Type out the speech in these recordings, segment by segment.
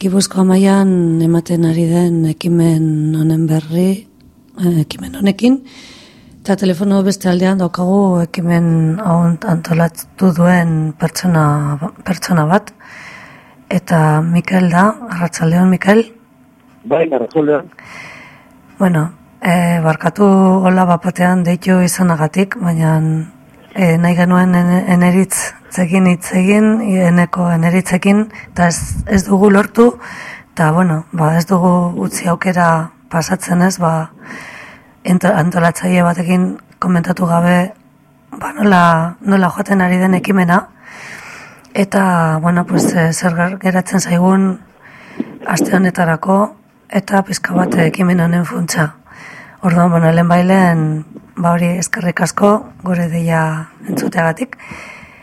Gipuzko amaian ematen ari den ekimen honen berri, eh, ekimen honekin, eta telefono beste aldean daukagu ekimen antolatu duen pertsona, pertsona bat, eta Mikel da, Arratxaldeon Mikel? Bai, Arratxaldeon. Bueno, e, barkatu hola bapatean deitu izanagatik, baina e, nahi genuen eneritz zekin hitz egin, eneko eneritzekin, eta ez, ez dugu lortu, eta bueno, ba, ez dugu utzi aukera pasatzen ez, ba, antolatzaile batekin komentatu gabe, ba, nola, nola joaten ari den ekimena, eta, bueno, pues, e, zer geratzen zaigun aste honetarako, eta pizka bat ekimen honen funtsa. Orduan, bueno, lehen bailen, ba hori eskerrik asko, gure deia entzuteagatik.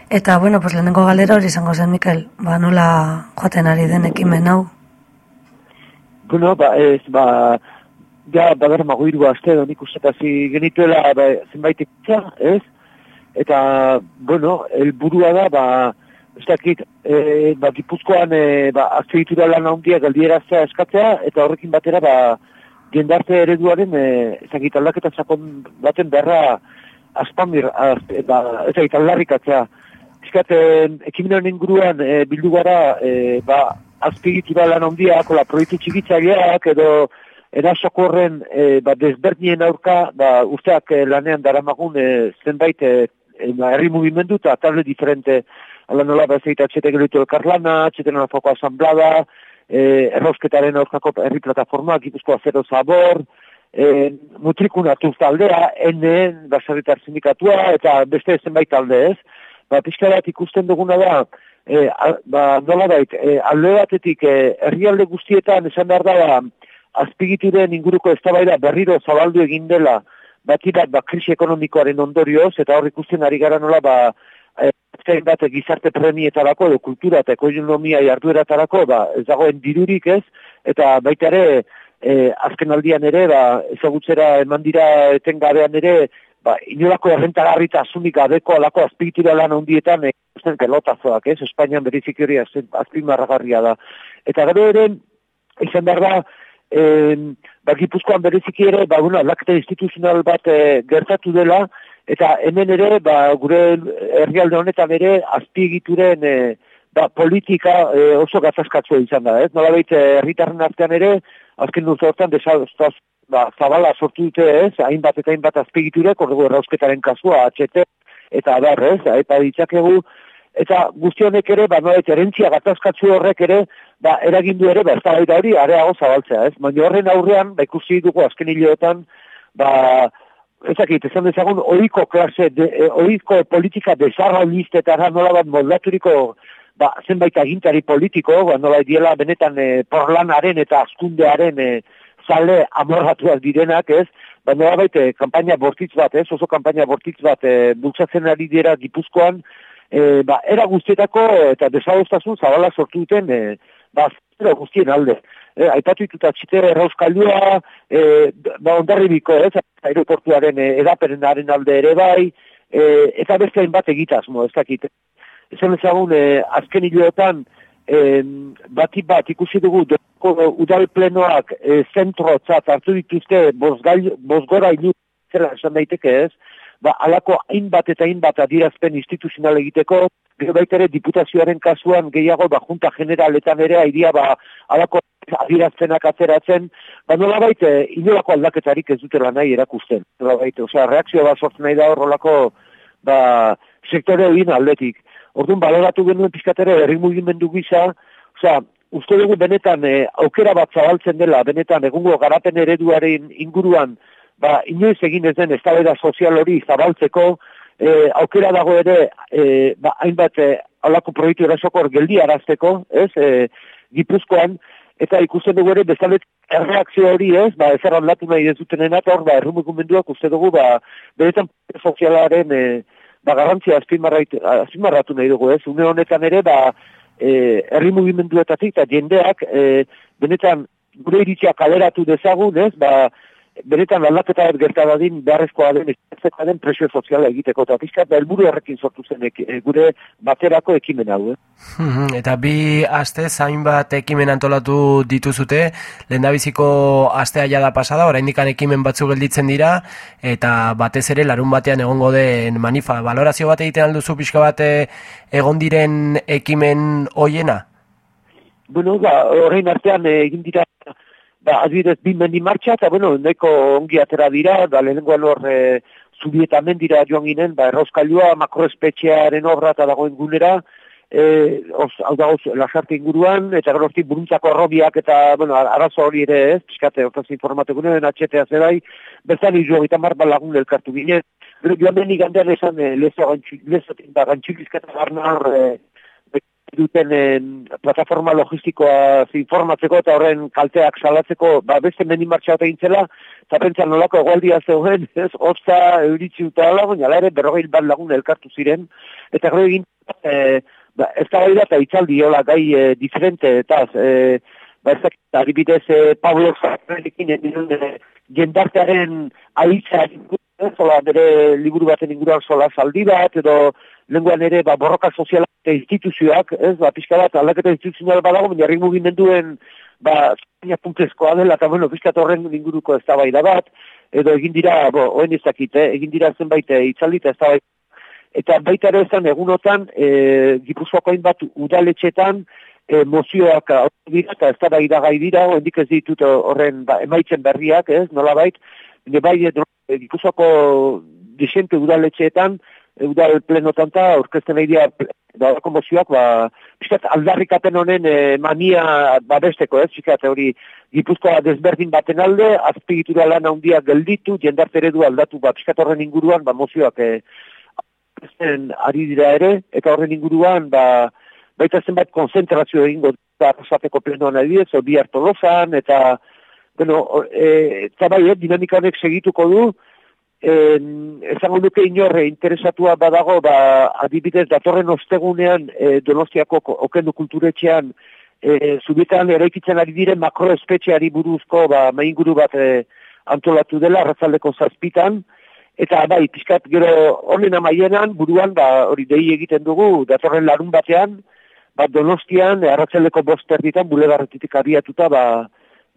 Eta, bueno, pues lehenengo galera hori izango zen, Mikel, ba nola joaten ari den ekimen hau? Bueno, ba, ez, ba, ja, ba, gara mago iru azte, da nik ustatazi genituela, ba, zenbait ikutza, ez? Eta, bueno, el burua da, ba, ez dakit, e, ba, gipuzkoan, e, ba, azte ditura lan handia galdieraztea eskatzea, eta horrekin batera, ba, jendarte ereduaren, e, ez dakit, aldaketa sakon baten berra, aspamir, az, ba, ez dakit, aldarrikatzea, Eskaten, ekiminan inguruan e, bildu gara, e, ba, azpigitura lan handia, kola proiektu txigitzaileak edo erasokorren e, ba, desberdinien aurka, ba, usteak e, lanean daramagun e, zenbait e, herri mugimendu eta table diferente. Ala nola bezaita txete gelitu elkarlana, txete nola foko asamblada, e, errausketaren aurkako herri plataforma, gipuzko azero zabor, e, mutrikuna taldea, enen, basarritar sindikatua, eta beste zenbait talde ez ba, pixka bat ikusten duguna da, e, ba, nola bait, e, alde batetik e, herrialde guztietan esan behar da, ba, azpigituren inguruko eztabaida berriro zabaldu egin dela, bati bat, ba, krisi ekonomikoaren ondorioz, eta hor ikusten ari gara nola, ba, e, bat gizarte premietarako edo kultura eta ekonomia jardueratarako ba, ez dagoen dirurik ez, eta baita ere, e, azken aldian ere, ba, ezagutzera eman dira etengabean ere, ba, inolako errentagarritasunik gabeko alako azpigitura lan handietan e, pelotazoak, ez? Espainian berizik hori azpimarragarria da. Eta gero ere, izan behar da, e, ba, gipuzkoan berezik ere, ba, bueno, aldaketa instituzional bat e, gertatu dela, eta hemen ere, ba, gure herrialde honetan ere, azpigituren e, ba, politika e, oso gazazkatzua izan da, ez? Nola behit, herritarren artean ere, azken dut hortan, desaztaz ba, zabala sortu dute ez, hainbat eta hainbat azpigiturek, ordugu errausketaren kasua, HT, eta adar ez, eta ditzakegu, eta guztionek ere, ba, noet, erentzia gatazkatzu horrek ere, ba, eragindu ere, ba, da hori, areago zabaltzea ez, baina horren aurrean, ba, ikusi dugu azken hiloetan, ba, ezakit, ezan dezagun, oiko klase, de, e, oiko politika desarrolistetara nola bat moldaturiko, ba, zenbait agintari politiko, ba, nola diela benetan e, porlanaren eta askundearen e, zale amorratuak direnak, ez? Baina baita, eh, kampaina bortitz bat, ez? Oso kampaina bortitz bat e, bultzatzen ari dira gipuzkoan, e, ba, era guztietako eta desadoztasun zabala sortu duten, e, ba, zera guztien alde. E, Aipatu dituta txitere errauskaldua, e, ba, ondarribiko, ez? Aeroportuaren edaperenaren alde ere bai, e, eta beste hainbat egitazmo, ez dakit. Ezen ezagun, e, azken hiloetan, e, bati bat ikusi dugu udal plenoak e, zentrotzat hartu dituzte bozgora inu zela esan daiteke ez, ba, alako hainbat eta hainbat adirazpen instituzional egiteko, gero baitere diputazioaren kasuan gehiago ba, junta generaletan ere aidia ba, alako adirazpenak atzeratzen, ba nola baite, inolako aldaketarik ez dutela nahi erakusten. Nola baite, osea, reakzioa bat sortzen nahi da horrelako ba, sektore egin aldetik. Orduan baloratu genuen pizkatere herri mugimendu gisa, osea, uste dugu benetan e, aukera bat zabaltzen dela, benetan egungo garapen ereduaren inguruan, ba, inoiz egin ez den eztabaida sozial hori zabaltzeko, e, aukera dago ere, e, ba, hainbat e, proiektu erasokor geldi arazteko, ez, e, gipuzkoan, eta ikusten dugu ere bezalet erreakzio hori ez, ba, ezer aldatu nahi ez dutenen hor, ba, errumukumenduak uste dugu, ba, benetan sozialaren, e, ba, garantzia azpimarratu nahi dugu, ez? Une honetan ere, ba, e, herri mugimenduetatik eta jendeak, e, benetan, gure iritzia kaleratu dezagun, ez? Ba, benetan aldaketa bat gerta dadin beharrezkoa den estatzeka den presio soziala egiteko eta pixka eta helburu horrekin sortu zen e, gure baterako ekimen hau. Eh? Eta bi aste zain bat ekimen antolatu dituzute, lehendabiziko astea jada pasada, oraindik ekimen batzu gelditzen dira eta batez ere larun batean egongo den manifa. Valorazio bat egiten alduzu pixka bat eh, egon diren ekimen hoiena? Bueno, ba, horrein artean egin dira ba, adibidez, bin mendi martxa, eta, bueno, neko ongi atera dira, da, lehenengoan hor, e, zubieta mendira joan ginen, ba, errauskailua, makroespetxearen obra eta dagoen gunera, e, os, hau da, os, lasarte inguruan, eta gero buruntzako arrobiak, eta, bueno, arazo hori ere ez, piskate, hortaz informatu gunen, atxetea zerai, bezan izu hori tamar lagun elkartu ginen, gero joan mendi gandean esan, e, lezo, lezo, gantxilizketa garna hor, duten plataforma logistikoa informatzeko eta horren kalteak salatzeko ba, beste mendi martxa bat egintzela, eta pentsa nolako egualdia zeuden, ez, hotza euritzi eta ala, baina ere berrogei bat lagun elkartu ziren, eta gero egin, e, ba, ez da gaira eta itzaldi, hola, gai e, diferente, eta e, ba, ez da, adibidez, e, Pablo Zarrenekin, e, jendartearen aitza, ez, hola, bere liburu baten inguruan sola saldi bat, edo, lenguan ere ba, borroka sozialak eta instituzioak, ez, ba, pixka bat, aldaketa instituzional badago, baina herri mugimenduen, ba, zaina puntezkoa dela, eta bueno, pixka horren inguruko ez bat, edo egin dira, bo, oen ezakit, eh, egin dira zenbait eh, itzaldita ez da eta baita ere ezan egunotan, e, gipuzkoako bat udaletxetan, e, mozioak dira, eta ez da gai dira, oendik ez ditut horren ba, emaitzen berriak, ez, nola bait, bai, e, gipuzkoako disente udaletxeetan, eudal plenotan eta orkesten nahi dira dago mozioak, ba, pixkat aldarrikaten honen e, mania babesteko, ez, pixkat hori gipuzkoa desberdin baten alde, azpigitura lan handia gelditu, jendarte eredu aldatu, ba, pixkat horren inguruan, ba, mozioak e, ari dira ere, eta horren inguruan, ba, baita zenbait konzentrazio egingo da, rosateko plenoan adibidez, o bi harto eta, bueno, e, eta bai, eh, dinamika honek segituko du, En, ezango duke inorre interesatua badago, ba, adibidez, datorren ostegunean e, donostiako okendu kulturetxean e, zubietan eraikitzen ari diren makroespetxeari buruzko ba, mainguru bat e, antolatu dela, arrazaldeko zazpitan, eta bai, pixkat gero honen amaienan, buruan, ba, hori dei egiten dugu, datorren larun batean, ba, donostian, arratzaldeko bosterditan, bulegarretitik abiatuta, ba,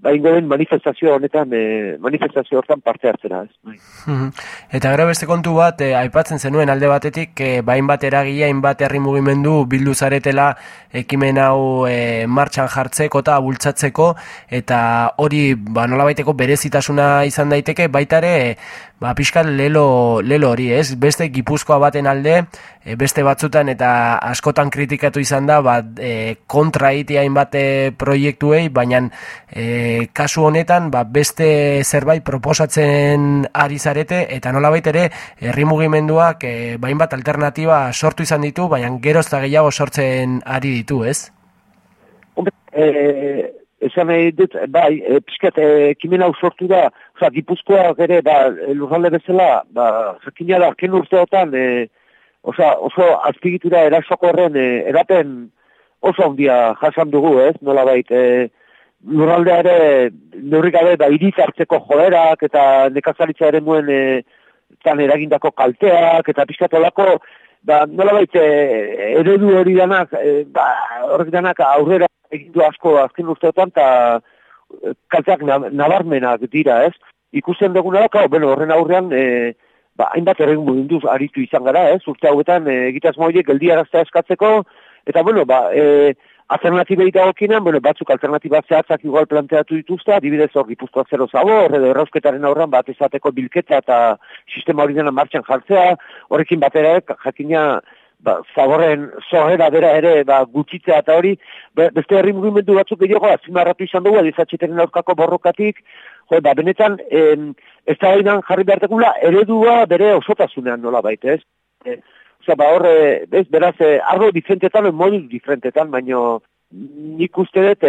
ba den manifestazio honetan e, manifestazio hortan parte hartzera, ez. Bai. Eta gero beste kontu bat e, aipatzen zenuen alde batetik e, bain bat eragia bat herri mugimendu bildu zaretela ekimen hau e, martxan jartzeko eta bultzatzeko eta hori ba nolabaiteko berezitasuna izan daiteke baita ere ba, pixkat lelo, lelo hori, ez? Beste gipuzkoa baten alde, e, beste batzutan eta askotan kritikatu izan da, ba, e, kontra itiain bate proiektuei, baina e, kasu honetan, ba, beste zerbait proposatzen ari zarete, eta nola ere, herri mugimenduak, e, bain bat alternatiba sortu izan ditu, baina gerozta gehiago sortzen ari ditu, ez? E, esan nahi dut, bai, e, pixkat, e, kimen hau sortu da, oza, gipuzkoa ere, ba, lurralde bezala, ba, jakina da, ken urteotan, e, oza, oso azpigitura erasoko horren, e, eraten oso handia jasan dugu, ez, nola bait, e, lurraldea ere, neurrik gabe, ba, hartzeko joderak, eta nekazaritza ere muen, e, tan eragindako kalteak, eta pixkat olako, ba, nola bait, e, eredu hori danak, e, ba, hori danak aurrera, egindu asko azken urteotan, eta eh, kalteak nabarmenak dira, ez? Ikusten duguna da, bueno, horren aurrean, e, ba, hainbat erregun munduz aritu izan gara, ez? Urte hauetan, e, egitaz moiek, geldiaraztea eskatzeko, eta, bueno, ba, e, alternatibei dagokinan, bueno, batzuk alternatiba zehatzak igual planteatu dituzta, adibidez hor gipuzkoak zero zabor, edo errausketaren aurran bat ezateko bilketa eta sistema hori dena martxan jartzea, horrekin batera, jakina, ba, zaborren zorrera bera ere ba, gutxitzea eta hori, beste herri mugimendu batzuk gehiago, azimarratu izan dugu, adizatxeteren aurkako borrokatik, jo, ba, benetan, em, ez da jarri behartekula, eredua bere osotasunean nola baita, ez? E, Osa, ba, horre, ez, beraz, e, arro diferentetan, modu diferentetan, baino nik uste dut,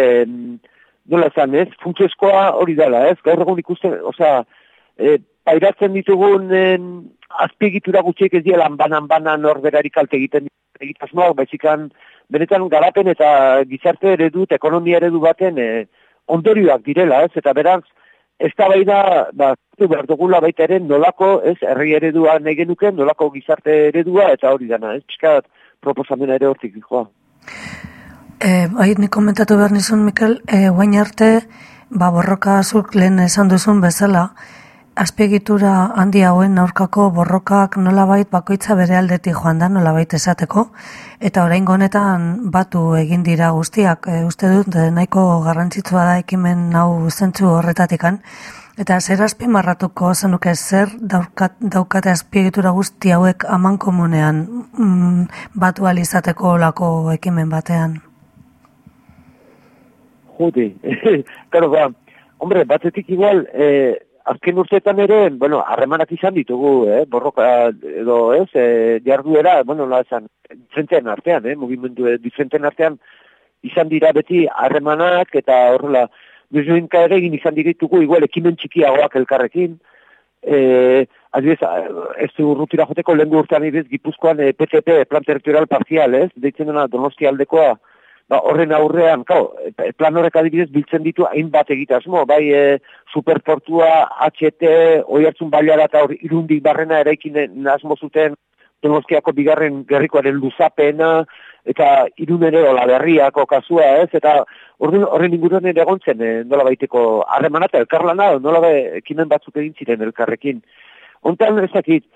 nola zan, ez, funtzioskoa hori dela, ez, gaur egun ikuste, osa, e, pairatzen ditugun azpiegitura gutxiek ez dielan banan banan norberari kalte egiten egitasmoak, baizikan benetan garapen eta gizarte eredu eta ekonomia eredu baten e, ondorioak direla, ez? Eta beraz, ez da bai da, ba, behar dugula baita ere nolako, ez, herri eredua nahi genuken, nolako gizarte eredua, eta hori dana, ez, pixkat proposamena ere hortik, joa. E, bai, ni komentatu behar nizun, Mikel, e, guain arte, ba, borroka azuk lehen esan duzun bezala, azpiegitura handi hauen aurkako borrokak nolabait bakoitza bere aldetik joan da nolabait esateko. Eta orain honetan batu egin dira guztiak. E, uste dut e, nahiko garrantzitsua da ekimen hau zentzu horretatikan. Eta zer azpimarratuko zenuke zer daukat, daukate azpiegitura guzti hauek aman komunean mm, batu alizateko lako ekimen batean? Juti, karo ba, hombre, batetik igual, eh, azken urteetan ere, bueno, harremanak izan ditugu, eh, borroka edo, ez, eh, jarduera, bueno, la esan, diferentean artean, eh, mugimendu eh, diferentean artean, izan dira beti harremanak eta horrela, bizioinka ere egin izan ditugu, igual, ekimen txikiagoak elkarrekin, eh, adibidez, ez du urrutira joteko lehen urtean ibiz, gipuzkoan eh, PTP, plan territorial parcial, ez, deitzen dena donosti aldekoa, ba, horren aurrean, kau, plan horrek adibidez biltzen ditu hainbat egitasmo, bai e, superportua, HT, oi hartzun baliara eta hori irundik barrena eraikin asmo zuten donostiako bigarren gerrikoaren luzapena, eta irun ere hola berriako kasua ez, eta horren, inguruan ere egontzen, e, nola baiteko harremana eta elkarlana, nola be, ekimen batzuk egin ziren elkarrekin. Hontan ezakit,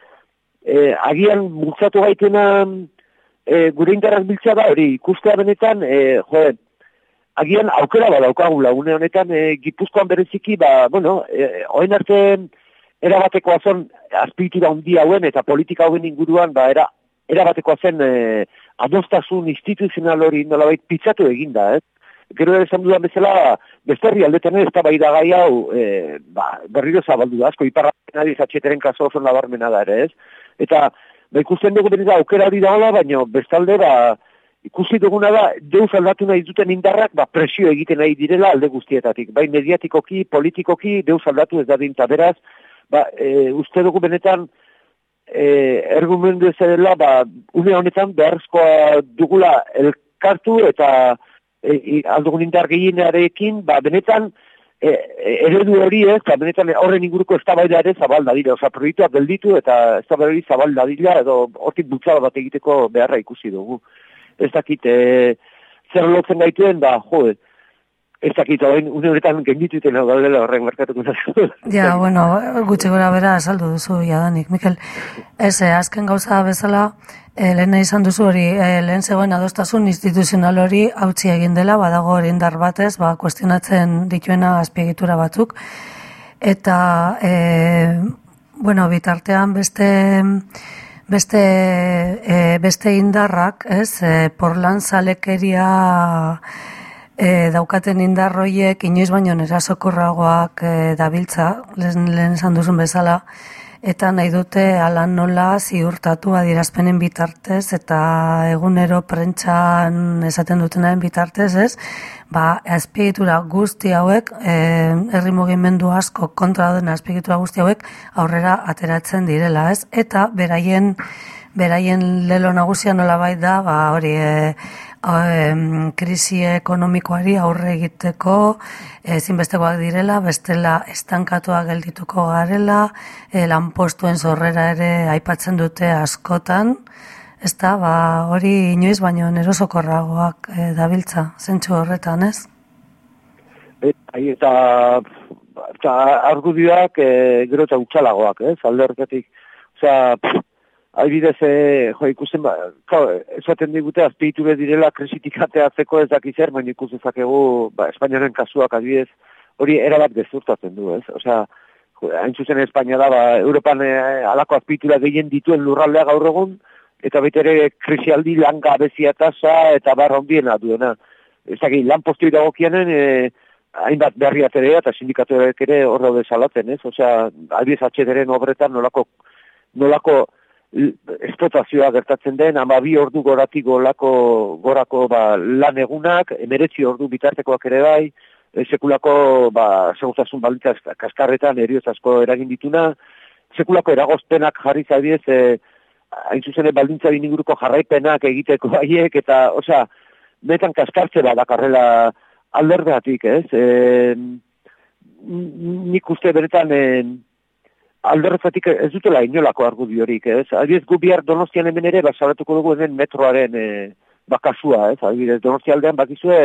e, agian multzatu gaitena, e, gure indarrak biltzea da, hori, ikustea benetan, e, joen, agian aukera ba daukagula, une honetan, e, gipuzkoan bereziki, ba, bueno, e, oen arte, erabateko azon, azpitura hundi hauen, eta politika hauen inguruan, ba, era, erabateko zen e, adostasun instituzional hori nolabait pitzatu eginda, ez? Gero ere esan dudan bezala, besterri aldetan ez da bai da gai hau, e, ba, berriro zabaldu da, asko, iparra nadi zatxeteren kaso oso nabarmena da ere, ez? Eta, ba, ikusten dugu benetan aukera hori dagoela, baina bestalde ba, ikusi duguna da, deus aldatu nahi duten indarrak, ba, presio egiten nahi direla alde guztietatik. Bai, mediatikoki, politikoki, deus aldatu ez da dinta. Beraz, ba, e, uste dugu benetan, e, ergumendu ez dela, ba, une honetan beharrezkoa dugula elkartu eta e, aldugun indar gehienarekin, ba, benetan, e, e, eredu hori ez, eta benetan horren inguruko eztabaida ere zabalda dira, oza, proiektuak gelditu eta eztabaida hori zabalda dira, edo hortik bultzada bat egiteko beharra ikusi dugu. Ez dakit, e, zer lotzen gaituen, ba, jo, ez dakit, horren, une horretan gendituten hau gaudela horren merkatuko nazu. Ja, bueno, gutxi gora bera saldu duzu, jadanik. Mikel, ez, eh, azken gauza bezala, E, lehen izan duzu hori, e, lehen zegoen adostasun instituzional hori hautsi egin dela, badago hori indar batez, ba, kuestionatzen dituena azpiegitura batzuk. Eta, e, bueno, bitartean beste, beste, e, beste indarrak, ez, e, porlan zalekeria e, daukaten indarroiek, inoiz baino nera sokorragoak e, dabiltza, lehen, lehen esan duzun bezala, eta nahi dute alan nola ziurtatu adierazpenen bitartez eta egunero prentxan esaten dutenaren bitartez, ez? Ba, azpiegitura guzti hauek, eh, herri mugimendu asko kontra den azpiegitura guzti hauek aurrera ateratzen direla, ez? Eta beraien beraien lelo nagusia nola bai da, ba, hori, e, krisi ekonomikoari aurre egiteko ezinbestekoak direla, bestela estankatua geldituko garela, e, lanpostuen zorrera ere aipatzen dute askotan, ez da, ba, hori inoiz baino nerosokorragoak e, dabiltza, zentsu horretan, ez? E, eta, eta argudioak e, gero eta utxalagoak, ez, alde horretik. Osea, Aibidez, e, jo, ikusten, ba, esaten digute, azpeiture direla kresitik ateatzeko ez dakizer, baina ikusten zakegu, ba, Espainiaren kasuak adibidez, hori erabat gezurtatzen du, ez? Osea, hain zuzen Espainia da, ba, Europan e, alako azpeitura gehien dituen lurraldea gaur egun, eta baita ere krisialdi lan gabezia tasa eta barra ondiena duena. Ez dakit, lan postoi dagokianen, e, hainbat berri aterea eta sindikatuak ere hor daude salatzen, ez? Osea, adibidez atxederen obretan nolako, nolako, esplotazioa gertatzen den, ama bi ordu goratik golako, gorako ba, lan egunak, emeretzi ordu bitartekoak ere bai, e, sekulako ba, segurtasun balditza kaskarretan erioz asko eragin dituna, sekulako eragozpenak jarri zabiez, e, hain zuzen baldintza inguruko jarraipenak egiteko haiek, eta, osea, metan kaskartze bat dakarrela alderdeatik, ez? E, nik uste beretan e, alderrezatik ez dutela inolako argudiorik, ez? Adibidez, gu bihar donostian hemen ere, basalatuko dugu hemen metroaren e, bakasua, ez? Adibidez, donostialdean bakizue,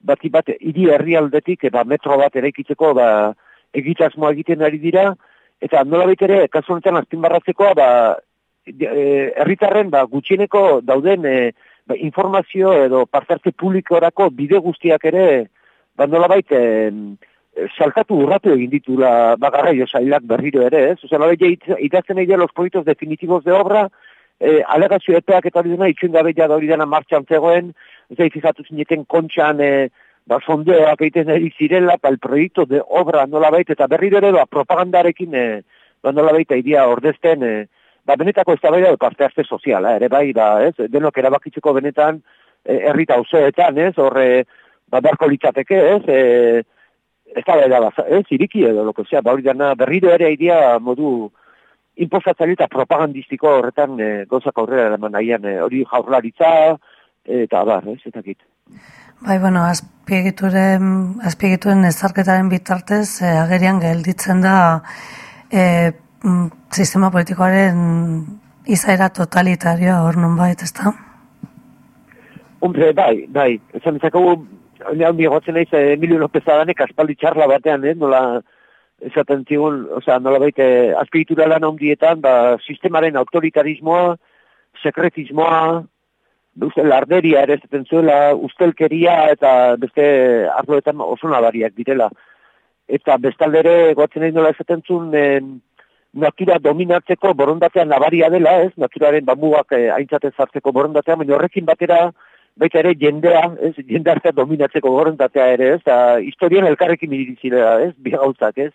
bati bat, hiri herrialdetik, ba, metro bat eraikitzeko, ba, egitasmoa egiten ari dira, eta nola ere, kasu honetan azpinbarratzekoa, ba, e, herritarren ba, gutxieneko dauden e, ba, informazio edo partartze publikorako bide guztiak ere ba, nola baita saltatu urratu egin ditula bagarra josailak berriro ere, ez? Osa, nola idazten egin los proiektos definitibos de obra, e, alegazio epeak eta dira itxuen gabe ja hori dena martxan zegoen, da, fijatu zineten kontxan, e, ba, sondeoak egiten eri zirela, pa el proiektu de obra nola baita, eta berriro ere, ba, propagandarekin, e, ba, nola baita, idia ordezten, e, ba, benetako ez da bai da, parte hartze soziala, ere bai, ba, ez, denok erabakitzeko benetan, e, errita useetan, ez, horre, ba, beharko litzateke, ez, e, ez da da, ez, iriki edo, loko, zea, ba, hori dana, berriro ere idea modu imposatzari eta propagandistiko horretan e, gozak aurrera eraman nahian, e, hori jaurlaritza, e, eta bar, ez, eta kit. Bai, bueno, azpiegituren, azpiegituren ezarketaren bitartez, e, agerian gelditzen da, e, sistema politikoaren izaera totalitarioa hor non bait, ez da? Hombre, bai, bai. Esan ezakegu, nean bigotzen eiz, Emilio López Adanek aspaldi txarla batean, eh? nola, esaten zigun, oza, nola baite, azpiritura lan ondietan, ba, sistemaren autoritarismoa, sekretismoa, uste, larderia ere zaten zuela, ustelkeria eta beste arloetan oso nabariak direla. Eta bestaldere, goatzen egin nola esaten zuen, natura dominatzeko borondatea nabaria dela, ez? Naturaren bamugak eh, aintzate zartzeko borondatea, baina horrekin batera baita ere jendea, ez? Jende dominatzeko borondatea ere, ez? Ta, historian elkarrekin irizilea, ez? Bi ez?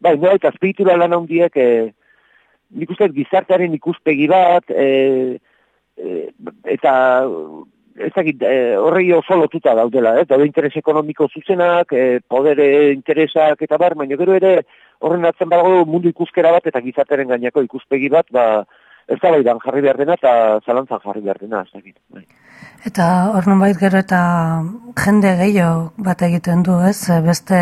Bai, no, eta espiritura lan handiek, eh, nik uste gizartearen ikuspegi bat, eh, eh, eta ez dakit, e, horrei oso lotuta daudela, eh? daude interes ekonomiko zuzenak, e, podere interesak eta bar, baina gero ere horren atzen badago mundu ikuskera bat eta gizateren gainako ikuspegi bat, ba, ez da baidan jarri behar dena eta zalantzan jarri behar dena, ez dakit. Bai. Eta hor bait gero eta jende gehiago bat egiten du, ez? Beste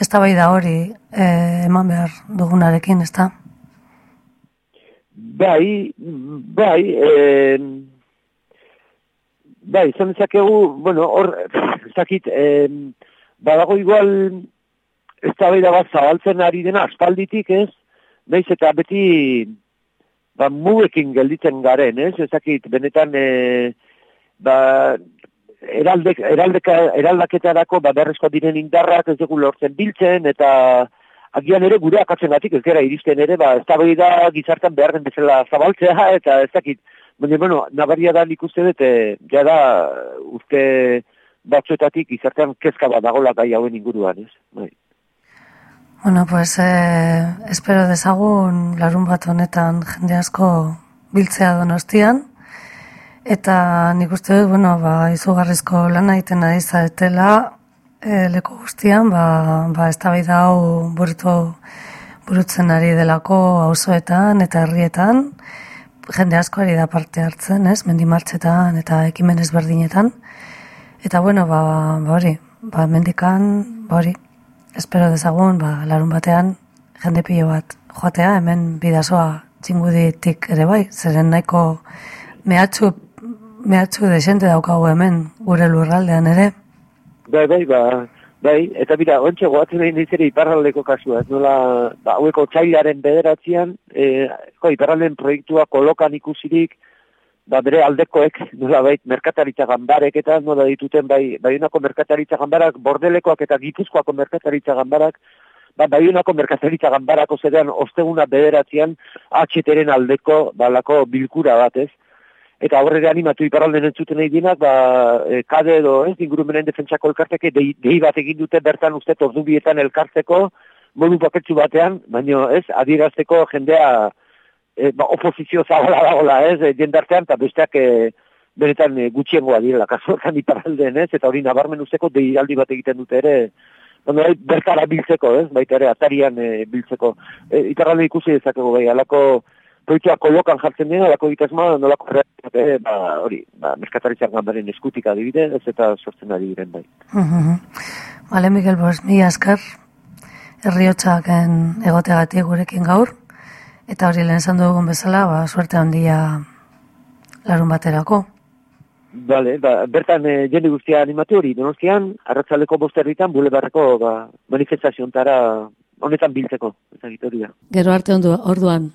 ez da bai da hori e, eman behar dugunarekin, ez da? Bai, bai, e, bai, izan ezakegu, bueno, hor, ezakit, e, badago igual ez da behar bat zabaltzen ari dena aspalditik, ez? Naiz eta beti ba, muekin gelditzen garen, ez? Ezakit, benetan e, ba, eraldek, eraldeka, eraldaketarako ba, berrezko diren indarrak ez dugu lortzen biltzen, eta agian ere gure akatzen gatik, ez gara iristen ere, ba, ez da behar gizartan behar den bezala zabaltzea, eta ez dakit, baina, bueno, nabaria da nik uste dut, e, jada, uste batzuetatik gizartean kezka bat dagoela gai hauen inguruan, ez? Bai. Bueno, pues eh, espero dezagun larun bat honetan jende asko biltzea donostian. Eta nik uste dut, bueno, ba, izugarrizko lan egiten ari zaretela e, leku guztian, ba, ba ez da hau burutu, burutzen ari delako auzoetan eta herrietan. Jende asko ari da parte hartzen, ez? Mendimartzetan eta ekimen ezberdinetan. Eta bueno, ba, ba hori, ba, mendikan, ba hori, espero dezagun, ba, larun batean, jende pilo bat joatea, hemen bidazoa txinguditik ere bai, zeren nahiko mehatxu, mehatxu desente daukagu hemen, gure lurraldean ere. Bai, bai, ba, bai, eta bira, ontsa goatzen egin dizere iparraldeko kasua, nola, ba, haueko txailaren bederatzean, e, ko, iparralden proiektua kolokan ikusirik, ba, bere aldekoek, nola bait, merkataritza gambarek eta nola dituten, bai, baiunako merkataritza gambarak, bordelekoak eta gipuzkoako merkataritza gambarak, ba, baiunako merkataritza gambarako zedean, osteguna bederatzean, atxeteren aldeko, balako bilkura bat, ez? Eta horre animatu iparalden entzuten egin dinak, ba, e, kade edo, ez, ingurumenen defentsako elkarteke, dei, dei bat egin dute bertan uste ordu bietan elkartzeko, modu paketsu batean, baino, ez, adierazteko jendea, e, ba, oposizio zabala dagoela, ez, e, jendartean, eta besteak e, benetan e, gutxiengoa direla, kasuetan iparalden, ez, eta hori nabarmen usteko deialdi bat egiten dute ere, Bueno, bertara biltzeko, ez? Baita ere, atarian e, biltzeko. E, Itarralde ikusi dezakego, bai, alako proiektua kolokan jartzen dira, alako egitazma, nolako erreak, e, ba, hori, ba, merkataritzak gambaren eskutik adibide, ez eta sortzen ari diren, bai. Bale, Miguel Bos, mi askar, herriotxaken egoteagatik gurekin gaur, eta hori lehen esan dugun bezala, ba, suerte handia larun baterako. Bale, ba, bertan e, jende guztia animatu hori, donostian, arratzaleko bosterritan, bule barrako ba, manifestaziontara honetan biltzeko, hori da. Gero arte ondu, orduan.